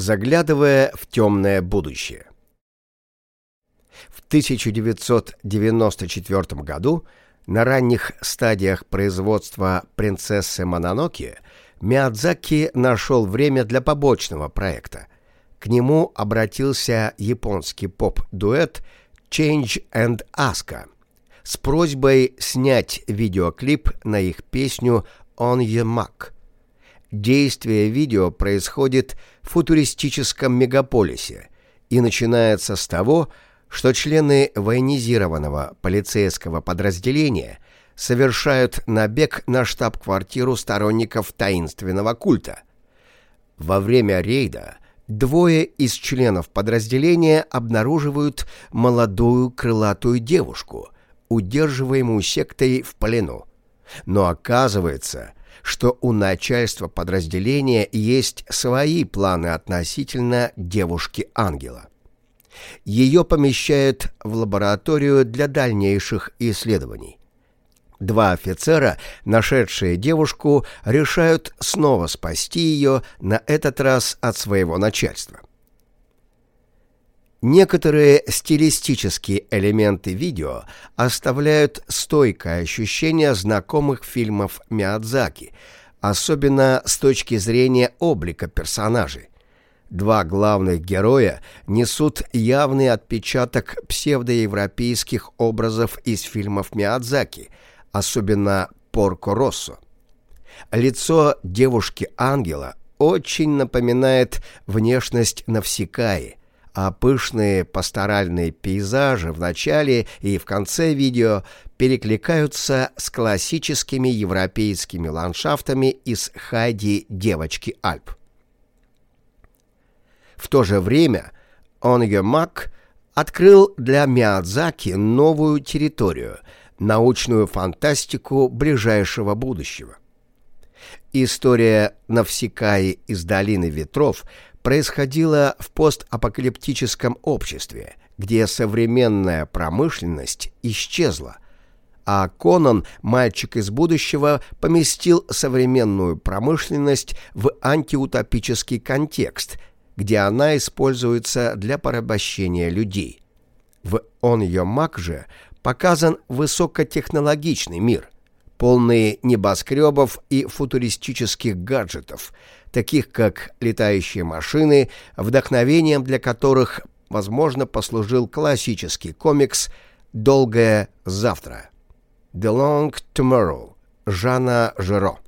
заглядывая в темное будущее. В 1994 году на ранних стадиях производства «Принцессы Мононоки» Миядзаки нашел время для побочного проекта. К нему обратился японский поп-дуэт Change and Asuka с просьбой снять видеоклип на их песню On Your Mark. Действие видео происходит в футуристическом мегаполисе и начинается с того, что члены военизированного полицейского подразделения совершают набег на штаб-квартиру сторонников таинственного культа. Во время рейда двое из членов подразделения обнаруживают молодую крылатую девушку, удерживаемую сектой в плену. Но оказывается, что у начальства подразделения есть свои планы относительно девушки-ангела. Ее помещают в лабораторию для дальнейших исследований. Два офицера, нашедшие девушку, решают снова спасти ее, на этот раз от своего начальства. Некоторые стилистические элементы видео оставляют стойкое ощущение знакомых фильмов Миядзаки, особенно с точки зрения облика персонажей. Два главных героя несут явный отпечаток псевдоевропейских образов из фильмов Миядзаки, особенно Порко Россо. Лицо девушки-ангела очень напоминает внешность Навсекаи, а пышные пасторальные пейзажи в начале и в конце видео перекликаются с классическими европейскими ландшафтами из Хайди «Девочки Альп». В то же время Онге Мак открыл для Миядзаки новую территорию – научную фантастику ближайшего будущего. История Навсекаи из Долины Ветров – происходило в постапокалиптическом обществе, где современная промышленность исчезла, а Конан, мальчик из будущего, поместил современную промышленность в антиутопический контекст, где она используется для порабощения людей. В «Он ее маг» же показан высокотехнологичный мир, полный небоскребов и футуристических гаджетов – таких как летающие машины, вдохновением для которых, возможно, послужил классический комикс «Долгое завтра» «The Long Tomorrow» Жана Жиро.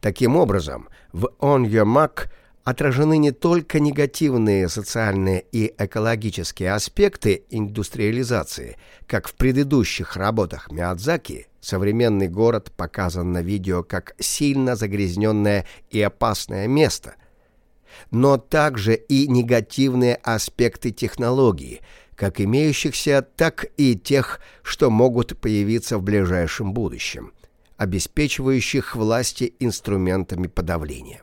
Таким образом, в «On Your Mark» отражены не только негативные социальные и экологические аспекты индустриализации, как в предыдущих работах Миядзаки, современный город показан на видео как сильно загрязненное и опасное место, но также и негативные аспекты технологии, как имеющихся, так и тех, что могут появиться в ближайшем будущем, обеспечивающих власти инструментами подавления.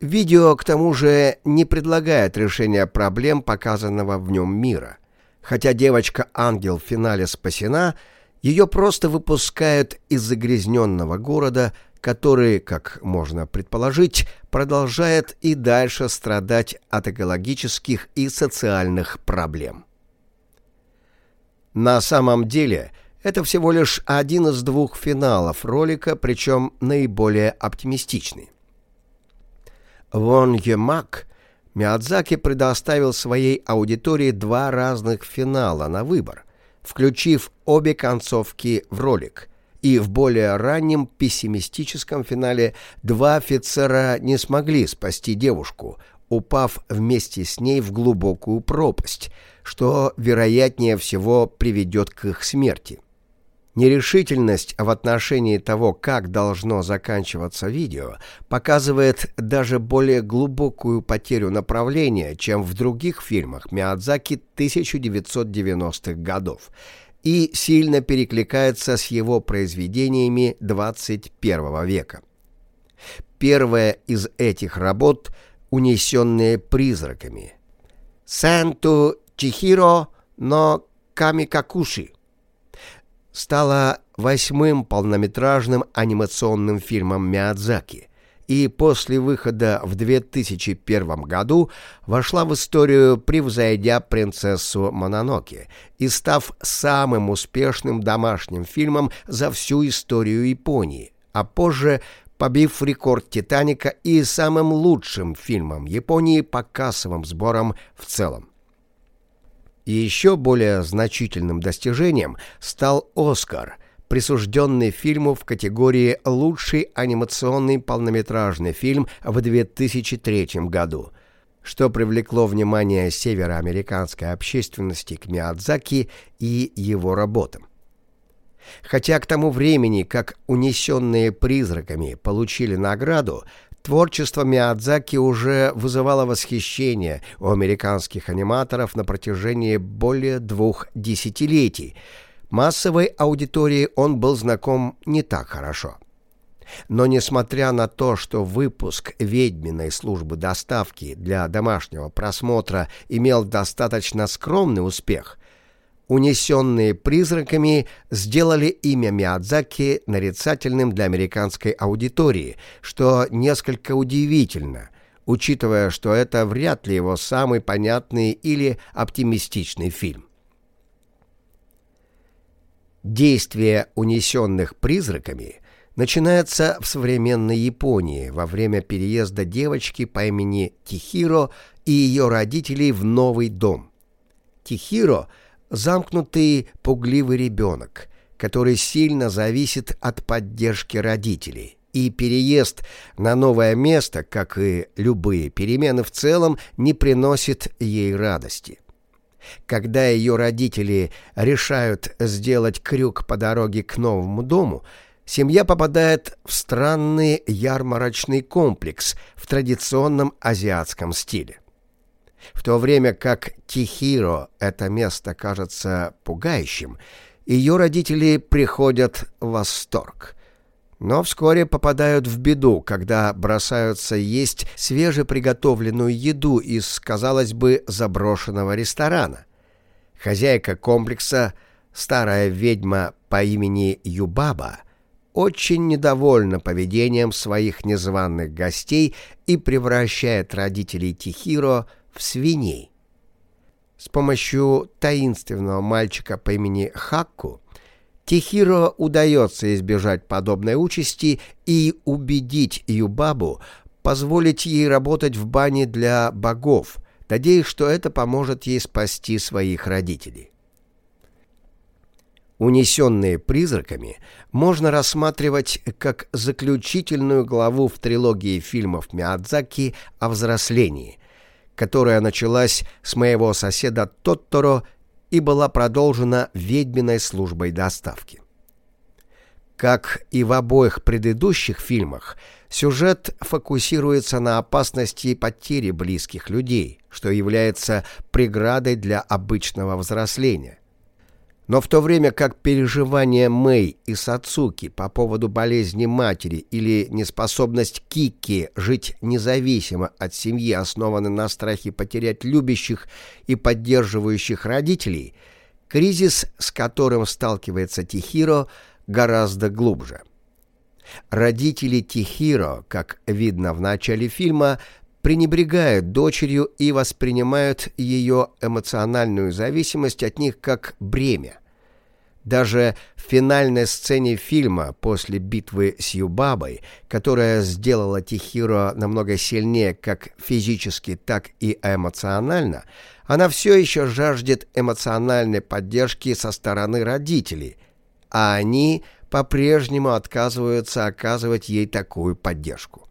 Видео, к тому же, не предлагает решения проблем показанного в нем мира. Хотя девочка-ангел в финале спасена, ее просто выпускают из загрязненного города, который, как можно предположить, продолжает и дальше страдать от экологических и социальных проблем. На самом деле, это всего лишь один из двух финалов ролика, причем наиболее оптимистичный. Вон Емак Миядзаки предоставил своей аудитории два разных финала на выбор, включив обе концовки в ролик. И в более раннем пессимистическом финале два офицера не смогли спасти девушку, упав вместе с ней в глубокую пропасть, что, вероятнее всего, приведет к их смерти. Нерешительность в отношении того, как должно заканчиваться видео, показывает даже более глубокую потерю направления, чем в других фильмах Миядзаки 1990-х годов, и сильно перекликается с его произведениями 21 века. Первая из этих работ «Унесенные призраками» «Сэнту Чихиро но Камикакуши» стала восьмым полнометражным анимационным фильмом Миядзаки и после выхода в 2001 году вошла в историю, превзойдя «Принцессу Мононоке» и став самым успешным домашним фильмом за всю историю Японии, а позже побив рекорд «Титаника» и самым лучшим фильмом Японии по кассовым сборам в целом. И еще более значительным достижением стал «Оскар», присужденный фильму в категории «Лучший анимационный полнометражный фильм» в 2003 году, что привлекло внимание североамериканской общественности к Миядзаки и его работам. Хотя к тому времени, как «Унесенные призраками» получили награду, Творчество Миядзаки уже вызывало восхищение у американских аниматоров на протяжении более двух десятилетий. Массовой аудитории он был знаком не так хорошо. Но несмотря на то, что выпуск ведьминой службы доставки для домашнего просмотра имел достаточно скромный успех, унесенные призраками, сделали имя Миядзаки нарицательным для американской аудитории, что несколько удивительно, учитывая, что это вряд ли его самый понятный или оптимистичный фильм. Действие унесенных призраками начинается в современной Японии во время переезда девочки по имени Тихиро и ее родителей в новый дом. Тихиро – замкнутый, пугливый ребенок, который сильно зависит от поддержки родителей. И переезд на новое место, как и любые перемены в целом, не приносит ей радости. Когда ее родители решают сделать крюк по дороге к новому дому, семья попадает в странный ярмарочный комплекс в традиционном азиатском стиле. В то время как Тихиро это место кажется пугающим, ее родители приходят в восторг. Но вскоре попадают в беду, когда бросаются есть свежеприготовленную еду из, казалось бы, заброшенного ресторана. Хозяйка комплекса, старая ведьма по имени Юбаба, очень недовольна поведением своих незваных гостей и превращает родителей Тихиро в свиней. С помощью таинственного мальчика по имени Хакку Тихиро удается избежать подобной участи и убедить Юбабу позволить ей работать в бане для богов, надеясь, что это поможет ей спасти своих родителей. «Унесенные призраками» можно рассматривать как заключительную главу в трилогии фильмов Миядзаки о взрослении – которая началась с моего соседа Тотторо и была продолжена ведьминой службой доставки. Как и в обоих предыдущих фильмах, сюжет фокусируется на опасности потери близких людей, что является преградой для обычного взросления. Но в то время как переживания Мэй и Сацуки по поводу болезни матери или неспособность Кики жить независимо от семьи основаны на страхе потерять любящих и поддерживающих родителей, кризис, с которым сталкивается Тихиро, гораздо глубже. Родители Тихиро, как видно в начале фильма, пренебрегают дочерью и воспринимают ее эмоциональную зависимость от них как бремя. Даже в финальной сцене фильма после битвы с Юбабой, которая сделала Тихиро намного сильнее как физически, так и эмоционально, она все еще жаждет эмоциональной поддержки со стороны родителей, а они по-прежнему отказываются оказывать ей такую поддержку.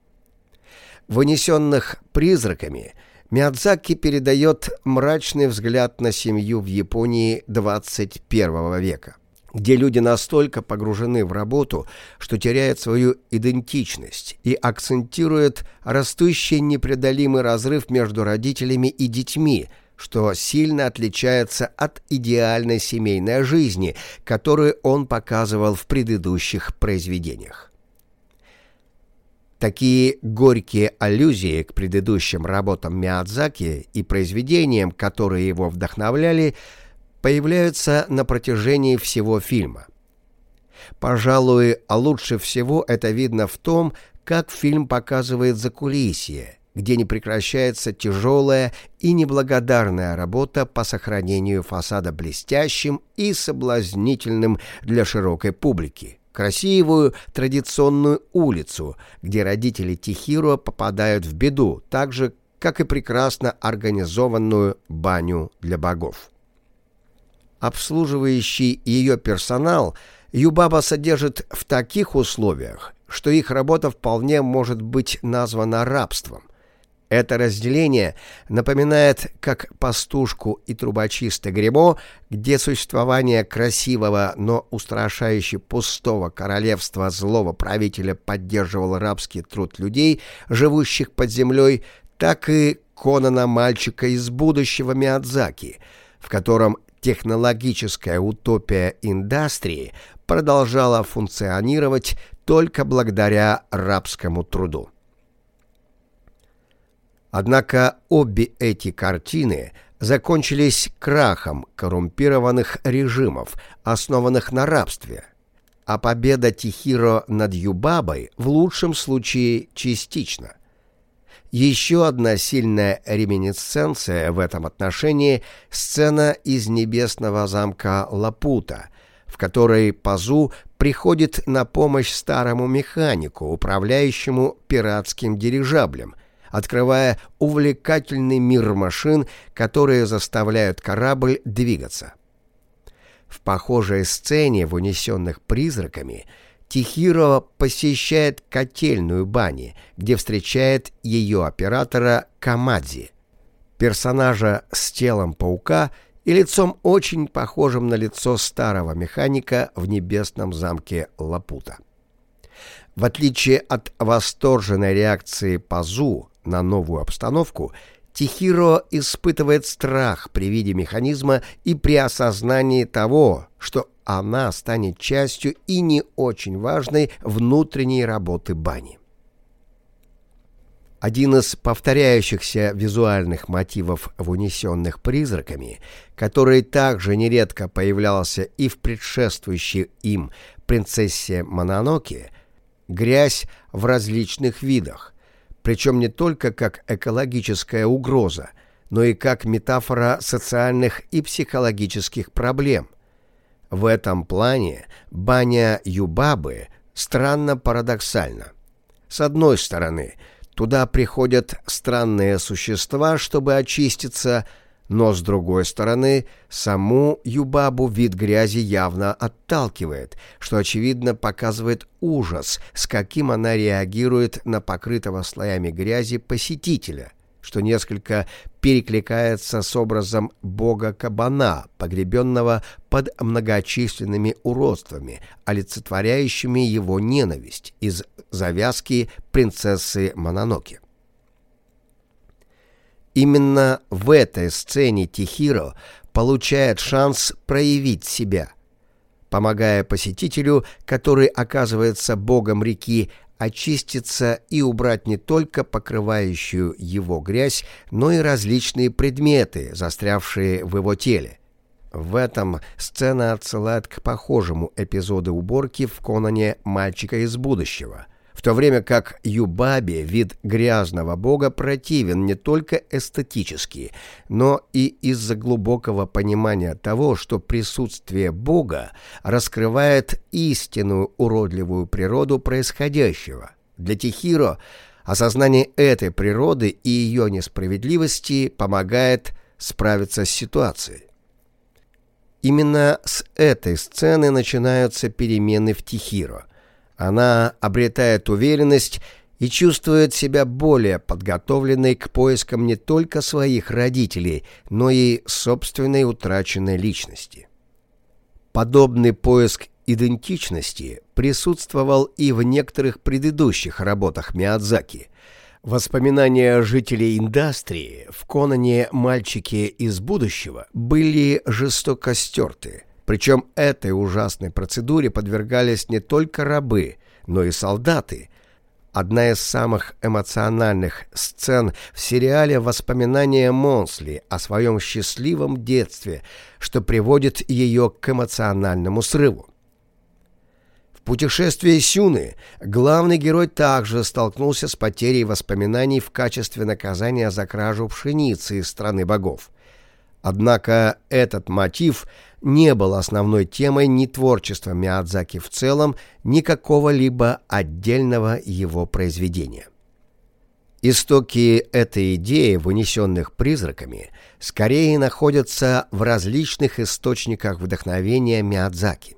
Вынесенных призраками Миядзаки передает мрачный взгляд на семью в Японии 21 века, где люди настолько погружены в работу, что теряют свою идентичность и акцентирует растущий непреодолимый разрыв между родителями и детьми, что сильно отличается от идеальной семейной жизни, которую он показывал в предыдущих произведениях. Такие горькие аллюзии к предыдущим работам Миядзаки и произведениям, которые его вдохновляли, появляются на протяжении всего фильма. Пожалуй, а лучше всего это видно в том, как фильм показывает закулисье, где не прекращается тяжелая и неблагодарная работа по сохранению фасада блестящим и соблазнительным для широкой публики. Красивую традиционную улицу, где родители Тихиро попадают в беду, так же, как и прекрасно организованную баню для богов. Обслуживающий ее персонал Юбаба содержит в таких условиях, что их работа вполне может быть названа рабством. Это разделение напоминает как пастушку и трубочиста Гремо, где существование красивого, но устрашающе пустого королевства злого правителя поддерживал рабский труд людей, живущих под землей, так и Конана мальчика из будущего Миядзаки, в котором технологическая утопия индустрии продолжала функционировать только благодаря рабскому труду. Однако обе эти картины закончились крахом коррумпированных режимов, основанных на рабстве, а победа Тихиро над Юбабой в лучшем случае частично. Еще одна сильная реминисценция в этом отношении – сцена из небесного замка Лапута, в которой Пазу приходит на помощь старому механику, управляющему пиратским дирижаблем, открывая увлекательный мир машин, которые заставляют корабль двигаться. В похожей сцене в «Унесенных призраками» Тихиро посещает котельную бани, где встречает ее оператора Камадзи, персонажа с телом паука и лицом очень похожим на лицо старого механика в небесном замке Лапута. В отличие от восторженной реакции Пазу на новую обстановку, Тихиро испытывает страх при виде механизма и при осознании того, что она станет частью и не очень важной внутренней работы бани. Один из повторяющихся визуальных мотивов в «Унесенных призраками», который также нередко появлялся и в предшествующей им «Принцессе Мононоке», грязь в различных видах, причем не только как экологическая угроза, но и как метафора социальных и психологических проблем, в этом плане баня Юбабы странно парадоксальна. С одной стороны, туда приходят странные существа, чтобы очиститься, но с другой стороны, саму Юбабу вид грязи явно отталкивает, что очевидно показывает ужас, с каким она реагирует на покрытого слоями грязи посетителя, что несколько перекликается с образом бога кабана, погребенного под многочисленными уродствами, олицетворяющими его ненависть из завязки принцессы Мононоки. Именно в этой сцене Тихиро получает шанс проявить себя, помогая посетителю, который оказывается богом реки, очиститься и убрать не только покрывающую его грязь, но и различные предметы, застрявшие в его теле. В этом сцена отсылает к похожему эпизоду уборки в Конане «Мальчика из будущего», в то время как Юбабе вид грязного бога противен не только эстетически, но и из-за глубокого понимания того, что присутствие бога раскрывает истинную уродливую природу происходящего. Для Тихиро осознание этой природы и ее несправедливости помогает справиться с ситуацией. Именно с этой сцены начинаются перемены в Тихиро – она обретает уверенность и чувствует себя более подготовленной к поискам не только своих родителей, но и собственной утраченной личности. Подобный поиск идентичности присутствовал и в некоторых предыдущих работах Миядзаки. Воспоминания жителей индустрии в Конане «Мальчики из будущего» были жестоко стерты – причем этой ужасной процедуре подвергались не только рабы, но и солдаты. Одна из самых эмоциональных сцен в сериале «Воспоминания Монсли» о своем счастливом детстве, что приводит ее к эмоциональному срыву. В путешествии Сюны главный герой также столкнулся с потерей воспоминаний в качестве наказания за кражу пшеницы из страны богов. Однако этот мотив не был основной темой ни творчества Миядзаки в целом, ни какого-либо отдельного его произведения. Истоки этой идеи, вынесенных призраками, скорее находятся в различных источниках вдохновения Миядзаки.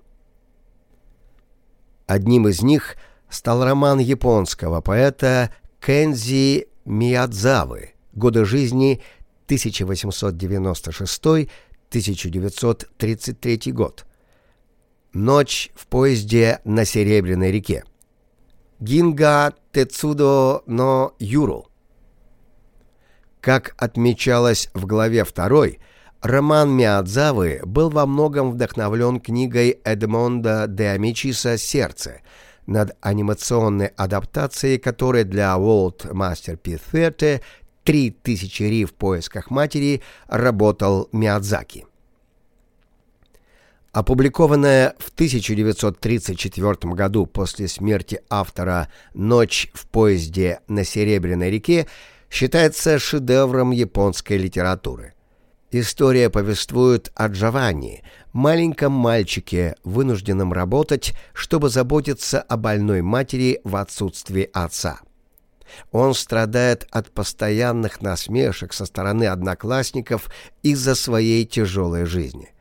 Одним из них стал роман японского поэта Кензи Миядзавы «Годы жизни 1896-1933 год». «Ночь в поезде на Серебряной реке». Гинга Тецудо но Юру. Как отмечалось в главе 2, роман Миядзавы был во многом вдохновлен книгой Эдмонда де Амичиса «Сердце», над анимационной адаптацией которой для World Masterpiece Theatre «3000 ри в поисках матери» работал Миядзаки. Опубликованная в 1934 году после смерти автора «Ночь в поезде на Серебряной реке» считается шедевром японской литературы. История повествует о Джованни, маленьком мальчике, вынужденном работать, чтобы заботиться о больной матери в отсутствии отца. Он страдает от постоянных насмешек со стороны одноклассников из-за своей тяжелой жизни –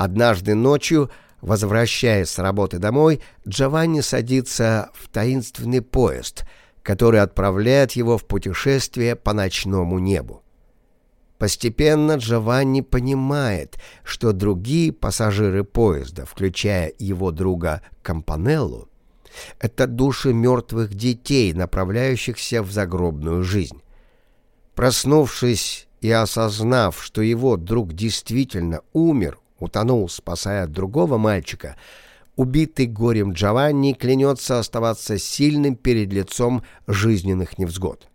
Однажды ночью, возвращаясь с работы домой, Джованни садится в таинственный поезд, который отправляет его в путешествие по ночному небу. Постепенно Джованни понимает, что другие пассажиры поезда, включая его друга Кампанеллу, это души мертвых детей, направляющихся в загробную жизнь. Проснувшись и осознав, что его друг действительно умер, утонул, спасая другого мальчика, убитый горем Джованни клянется оставаться сильным перед лицом жизненных невзгод.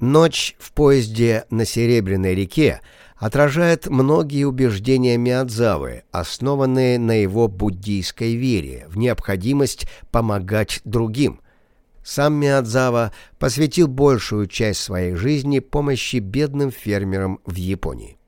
Ночь в поезде на Серебряной реке отражает многие убеждения Миядзавы, основанные на его буддийской вере в необходимость помогать другим. Сам Миядзава посвятил большую часть своей жизни помощи бедным фермерам в Японии.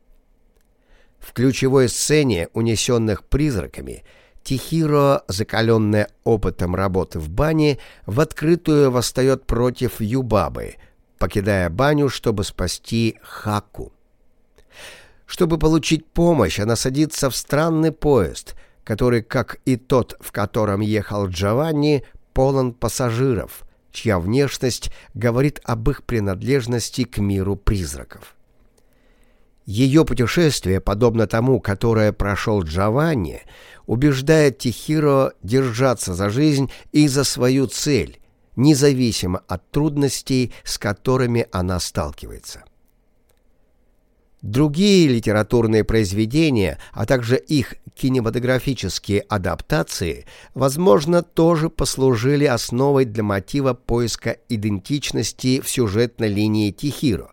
В ключевой сцене «Унесенных призраками» Тихиро, закаленная опытом работы в бане, в открытую восстает против Юбабы, покидая баню, чтобы спасти Хаку. Чтобы получить помощь, она садится в странный поезд, который, как и тот, в котором ехал Джованни, полон пассажиров, чья внешность говорит об их принадлежности к миру призраков. Ее путешествие, подобно тому, которое прошел Джованни, убеждает Тихиро держаться за жизнь и за свою цель, независимо от трудностей, с которыми она сталкивается. Другие литературные произведения, а также их кинематографические адаптации, возможно, тоже послужили основой для мотива поиска идентичности в сюжетной линии Тихиро,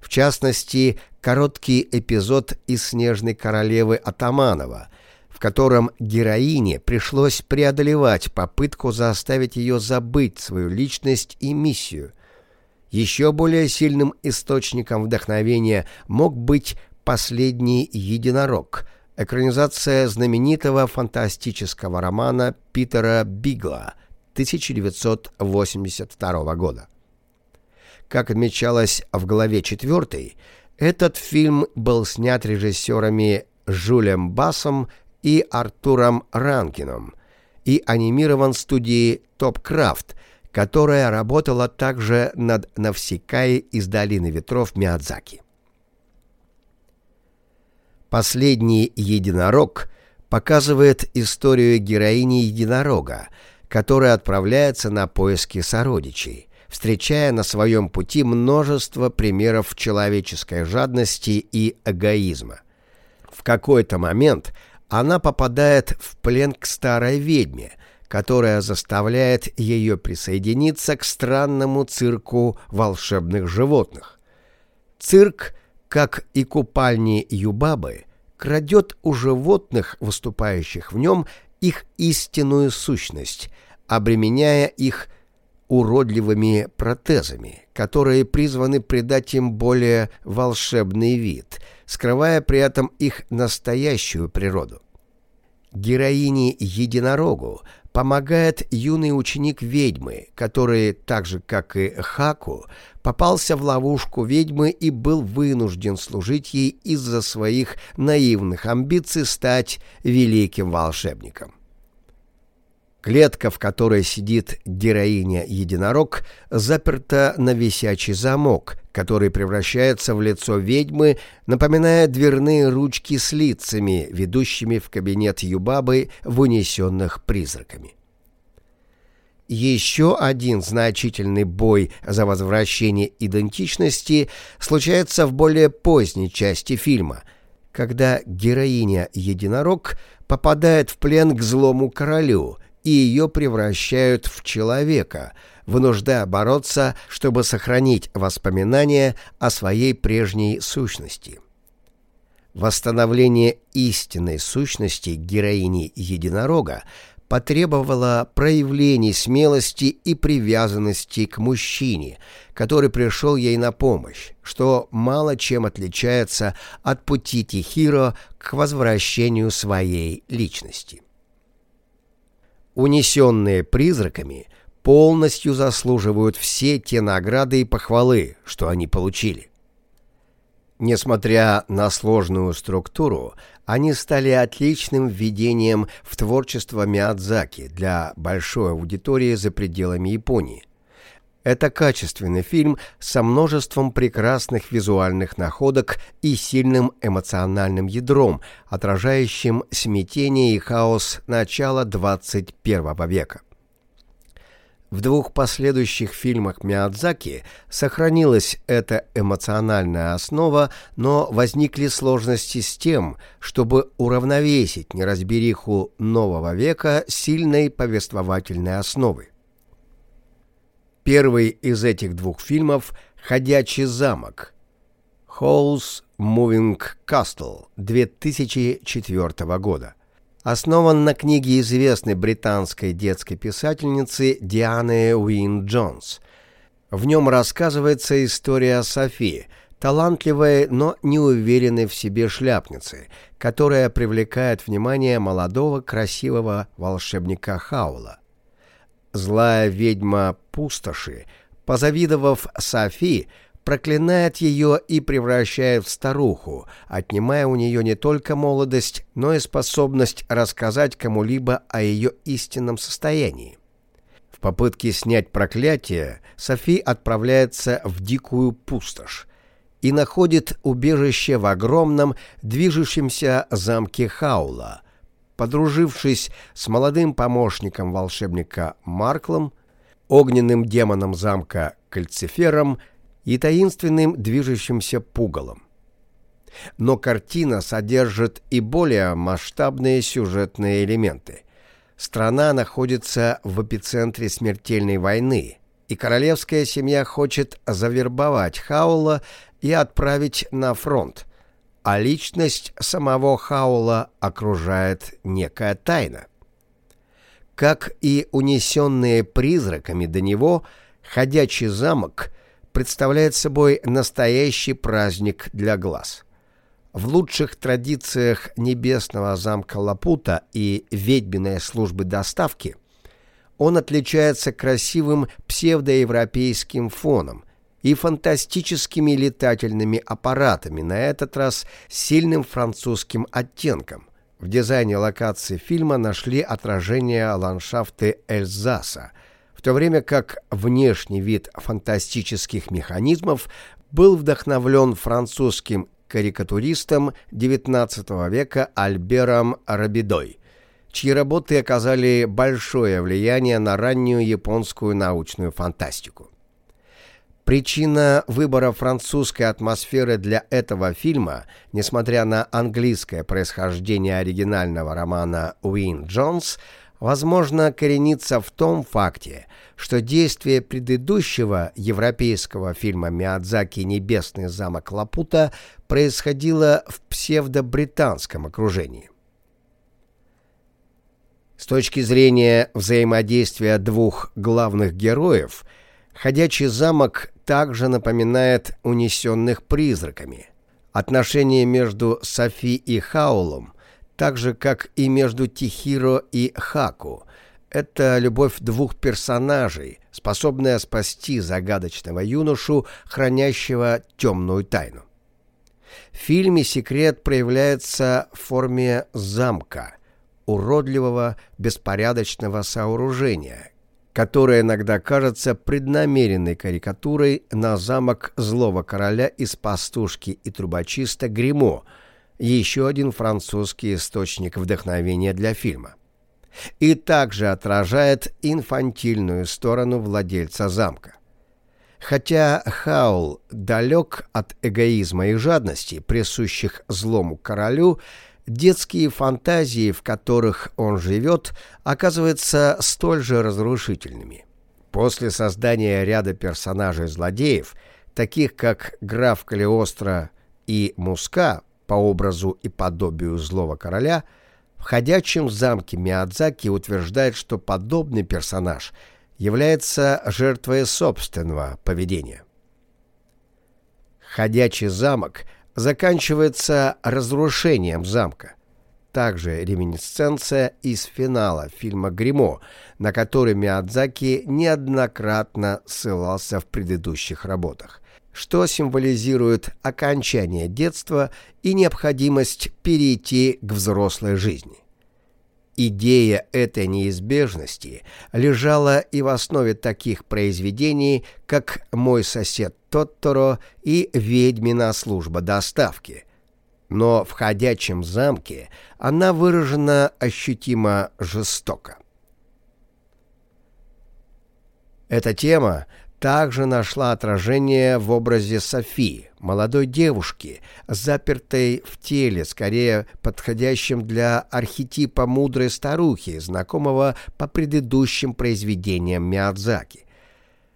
в частности, короткий эпизод из «Снежной королевы» Атаманова, в котором героине пришлось преодолевать попытку заставить ее забыть свою личность и миссию. Еще более сильным источником вдохновения мог быть «Последний единорог», экранизация знаменитого фантастического романа Питера Бигла 1982 года. Как отмечалось в главе 4, этот фильм был снят режиссерами Жюлем Басом и Артуром Ранкином и анимирован студией Топ Крафт, которая работала также над Навсекай из «Долины ветров» Миядзаки. Последний единорог показывает историю героини единорога, которая отправляется на поиски сородичей, встречая на своем пути множество примеров человеческой жадности и эгоизма. В какой-то момент она попадает в плен к старой ведьме, которая заставляет ее присоединиться к странному цирку волшебных животных. Цирк, как и купальни Юбабы, крадет у животных, выступающих в нем, их истинную сущность, обременяя их уродливыми протезами, которые призваны придать им более волшебный вид, скрывая при этом их настоящую природу. Героине Единорогу помогает юный ученик ведьмы, который, так же как и Хаку, попался в ловушку ведьмы и был вынужден служить ей из-за своих наивных амбиций стать великим волшебником. Клетка, в которой сидит героиня-единорог, заперта на висячий замок, который превращается в лицо ведьмы, напоминая дверные ручки с лицами, ведущими в кабинет Юбабы, вынесенных призраками. Еще один значительный бой за возвращение идентичности случается в более поздней части фильма, когда героиня-единорог попадает в плен к злому королю – и ее превращают в человека, вынуждая бороться, чтобы сохранить воспоминания о своей прежней сущности. Восстановление истинной сущности героини единорога потребовало проявлений смелости и привязанности к мужчине, который пришел ей на помощь, что мало чем отличается от пути Тихиро к возвращению своей личности унесенные призраками, полностью заслуживают все те награды и похвалы, что они получили. Несмотря на сложную структуру, они стали отличным введением в творчество Миядзаки для большой аудитории за пределами Японии. Это качественный фильм со множеством прекрасных визуальных находок и сильным эмоциональным ядром, отражающим смятение и хаос начала 21 века. В двух последующих фильмах Миядзаки сохранилась эта эмоциональная основа, но возникли сложности с тем, чтобы уравновесить неразбериху нового века сильной повествовательной основы. Первый из этих двух фильмов «Ходячий замок» House Moving Castle 2004 года. Основан на книге известной британской детской писательницы Дианы Уин Джонс. В нем рассказывается история Софии, талантливой, но неуверенной в себе шляпницы, которая привлекает внимание молодого красивого волшебника Хаула. Злая ведьма пустоши, позавидовав Софи, проклинает ее и превращает в старуху, отнимая у нее не только молодость, но и способность рассказать кому-либо о ее истинном состоянии. В попытке снять проклятие Софи отправляется в дикую пустошь и находит убежище в огромном движущемся замке Хаула – Подружившись с молодым помощником волшебника Марклом, огненным демоном замка Кальцифером и таинственным движущимся пугалом. Но картина содержит и более масштабные сюжетные элементы. Страна находится в эпицентре смертельной войны, и королевская семья хочет завербовать Хаула и отправить на фронт – а личность самого Хаула окружает некая тайна. Как и унесенные призраками до него, ходячий замок представляет собой настоящий праздник для глаз. В лучших традициях небесного замка Лапута и ведьминой службы доставки он отличается красивым псевдоевропейским фоном – и фантастическими летательными аппаратами, на этот раз сильным французским оттенком. В дизайне локации фильма нашли отражение ландшафты Эльзаса, в то время как внешний вид фантастических механизмов был вдохновлен французским карикатуристом XIX века Альбером Рабидой, чьи работы оказали большое влияние на раннюю японскую научную фантастику. Причина выбора французской атмосферы для этого фильма, несмотря на английское происхождение оригинального романа Уин Джонс, возможно, коренится в том факте, что действие предыдущего европейского фильма Миядзаки «Небесный замок Лапута» происходило в псевдо-британском окружении. С точки зрения взаимодействия двух главных героев, «Ходячий замок» также напоминает «Унесенных призраками». Отношения между Софи и Хаулом, так же, как и между Тихиро и Хаку, это любовь двух персонажей, способная спасти загадочного юношу, хранящего темную тайну. В фильме секрет проявляется в форме замка – уродливого, беспорядочного сооружения, которое иногда кажется преднамеренной карикатурой на замок злого короля из пастушки и трубочиста Гримо, еще один французский источник вдохновения для фильма. И также отражает инфантильную сторону владельца замка. Хотя Хаул далек от эгоизма и жадности, присущих злому королю, детские фантазии, в которых он живет, оказываются столь же разрушительными. После создания ряда персонажей-злодеев, таких как граф Калиостро и Муска по образу и подобию злого короля, в ходячем замке Миядзаки утверждает, что подобный персонаж является жертвой собственного поведения. Ходячий замок – заканчивается разрушением замка. Также реминисценция из финала фильма «Гримо», на который Миядзаки неоднократно ссылался в предыдущих работах, что символизирует окончание детства и необходимость перейти к взрослой жизни. Идея этой неизбежности лежала и в основе таких произведений, как «Мой сосед Тотторо» и «Ведьмина служба доставки». Но в «Ходячем замке» она выражена ощутимо жестоко. Эта тема также нашла отражение в образе Софии, молодой девушки, запертой в теле, скорее подходящем для архетипа мудрой старухи, знакомого по предыдущим произведениям Миядзаки.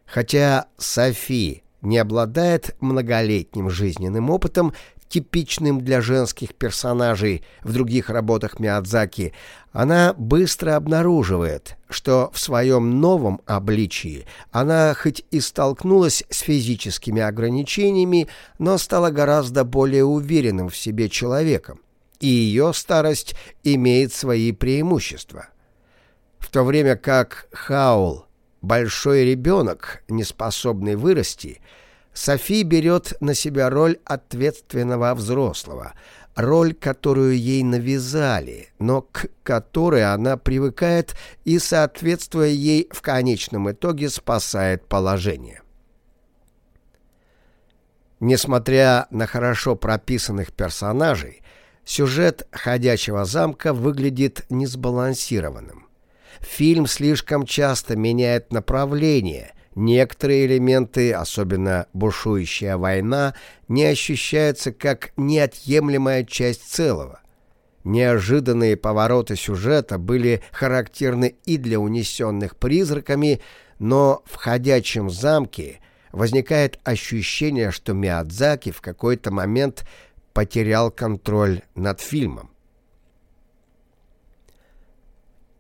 Хотя Софи не обладает многолетним жизненным опытом, типичным для женских персонажей в других работах Миядзаки, она быстро обнаруживает, что в своем новом обличии она хоть и столкнулась с физическими ограничениями, но стала гораздо более уверенным в себе человеком, и ее старость имеет свои преимущества. В то время как Хаул, большой ребенок, не способный вырасти, Софи берет на себя роль ответственного взрослого, роль, которую ей навязали, но к которой она привыкает и, соответствуя ей, в конечном итоге спасает положение. Несмотря на хорошо прописанных персонажей, сюжет «Ходячего замка» выглядит несбалансированным. Фильм слишком часто меняет направление, Некоторые элементы, особенно бушующая война, не ощущаются как неотъемлемая часть целого. Неожиданные повороты сюжета были характерны и для унесенных призраками, но в «Ходячем замке» возникает ощущение, что Миядзаки в какой-то момент потерял контроль над фильмом.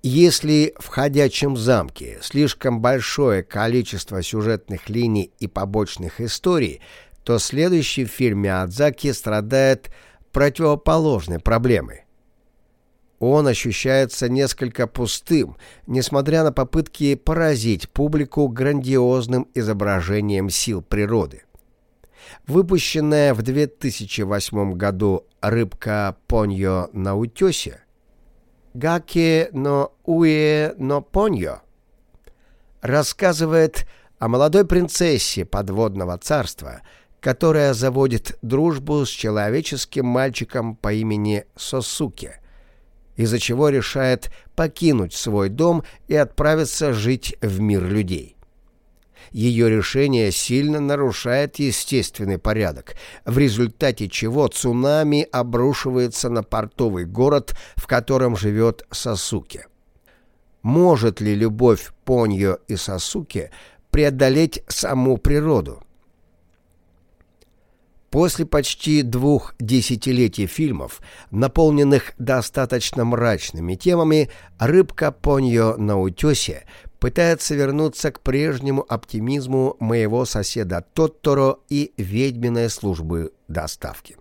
Если в «Ходячем замке» слишком большое количество сюжетных линий и побочных историй, то следующий фильм Миядзаки страдает противоположной проблемой. Он ощущается несколько пустым, несмотря на попытки поразить публику грандиозным изображением сил природы. Выпущенная в 2008 году «Рыбка Поньо на утесе» Гаки но Уе но Поньо рассказывает о молодой принцессе подводного царства, которая заводит дружбу с человеческим мальчиком по имени Сосуке, из-за чего решает покинуть свой дом и отправиться жить в мир людей ее решение сильно нарушает естественный порядок, в результате чего цунами обрушивается на портовый город, в котором живет Сасуки. может ли любовь Поньо и Сасуки преодолеть саму природу. После почти двух десятилетий фильмов, наполненных достаточно мрачными темами, «Рыбка Поньо на утесе» пытается вернуться к прежнему оптимизму моего соседа Тотторо и ведьминой службы доставки.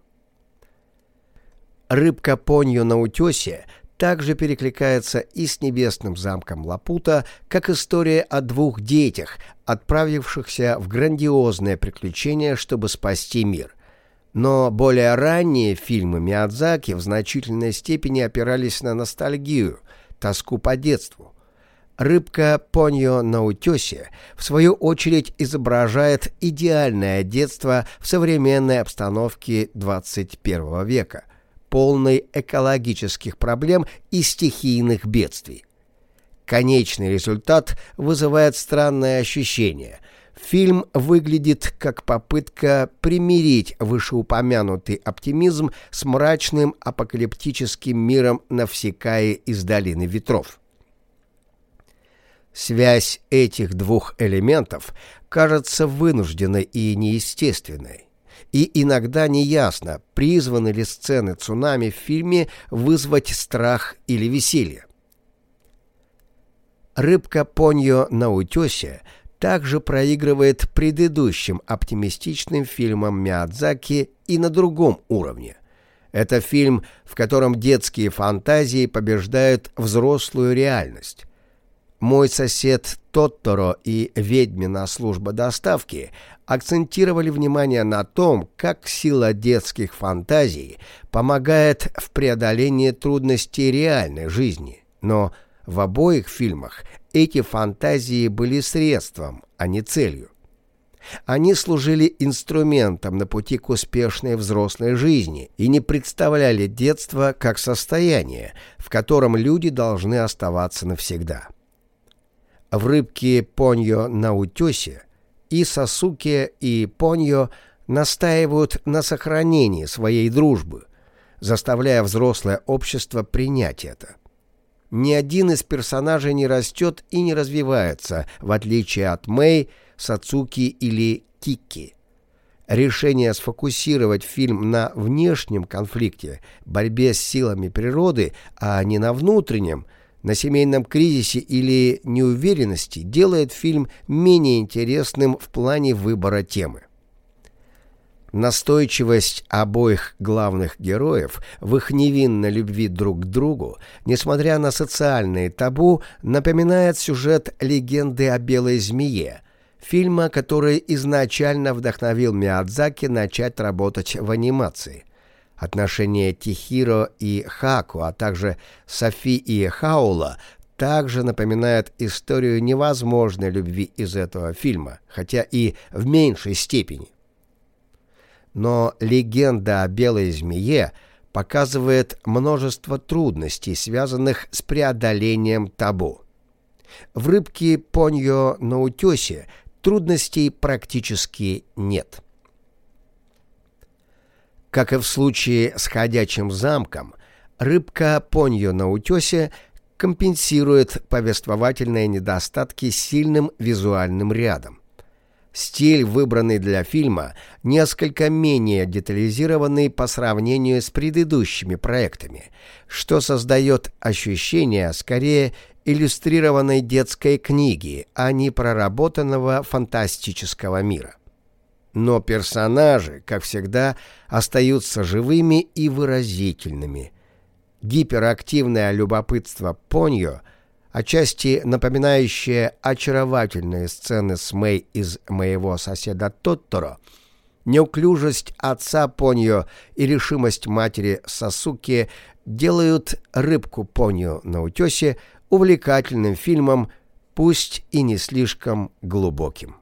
«Рыбка Поньо на утесе» также перекликается и с небесным замком Лапута, как история о двух детях, отправившихся в грандиозное приключение, чтобы спасти мир. Но более ранние фильмы Миядзаки в значительной степени опирались на ностальгию, тоску по детству. Рыбка Поньо на утесе, в свою очередь, изображает идеальное детство в современной обстановке 21 века – полной экологических проблем и стихийных бедствий. Конечный результат вызывает странное ощущение. Фильм выглядит как попытка примирить вышеупомянутый оптимизм с мрачным апокалиптическим миром Навсекая из Долины Ветров. Связь этих двух элементов кажется вынужденной и неестественной и иногда неясно, призваны ли сцены цунами в фильме вызвать страх или веселье. Рыбка Поньо на утесе также проигрывает предыдущим оптимистичным фильмам Миядзаки и на другом уровне. Это фильм, в котором детские фантазии побеждают взрослую реальность. Мой сосед Тотторо и ведьмина служба доставки акцентировали внимание на том, как сила детских фантазий помогает в преодолении трудностей реальной жизни. Но в обоих фильмах эти фантазии были средством, а не целью. Они служили инструментом на пути к успешной взрослой жизни и не представляли детство как состояние, в котором люди должны оставаться навсегда. В рыбке Поньо на утесе и Сасуке, и Поньо настаивают на сохранении своей дружбы, заставляя взрослое общество принять это. Ни один из персонажей не растет и не развивается, в отличие от Мэй, Сацуки или Кикки. Решение сфокусировать фильм на внешнем конфликте, борьбе с силами природы, а не на внутреннем – на семейном кризисе или неуверенности делает фильм менее интересным в плане выбора темы. Настойчивость обоих главных героев в их невинной любви друг к другу, несмотря на социальные табу, напоминает сюжет «Легенды о белой змее», фильма, который изначально вдохновил Миядзаки начать работать в анимации – Отношения Тихиро и Хаку, а также Софи и Хаула также напоминают историю невозможной любви из этого фильма, хотя и в меньшей степени. Но легенда о белой змее показывает множество трудностей, связанных с преодолением табу. В рыбке Поньо на утесе трудностей практически нет. Как и в случае с ходячим замком, рыбка Поньо на утесе компенсирует повествовательные недостатки сильным визуальным рядом. Стиль, выбранный для фильма, несколько менее детализированный по сравнению с предыдущими проектами, что создает ощущение скорее иллюстрированной детской книги, а не проработанного фантастического мира но персонажи, как всегда, остаются живыми и выразительными. Гиперактивное любопытство Поньо, отчасти напоминающее очаровательные сцены с Мэй из «Моего соседа Тотторо», неуклюжесть отца Поньо и решимость матери Сасуки делают «Рыбку Поньо на утесе» увлекательным фильмом, пусть и не слишком глубоким.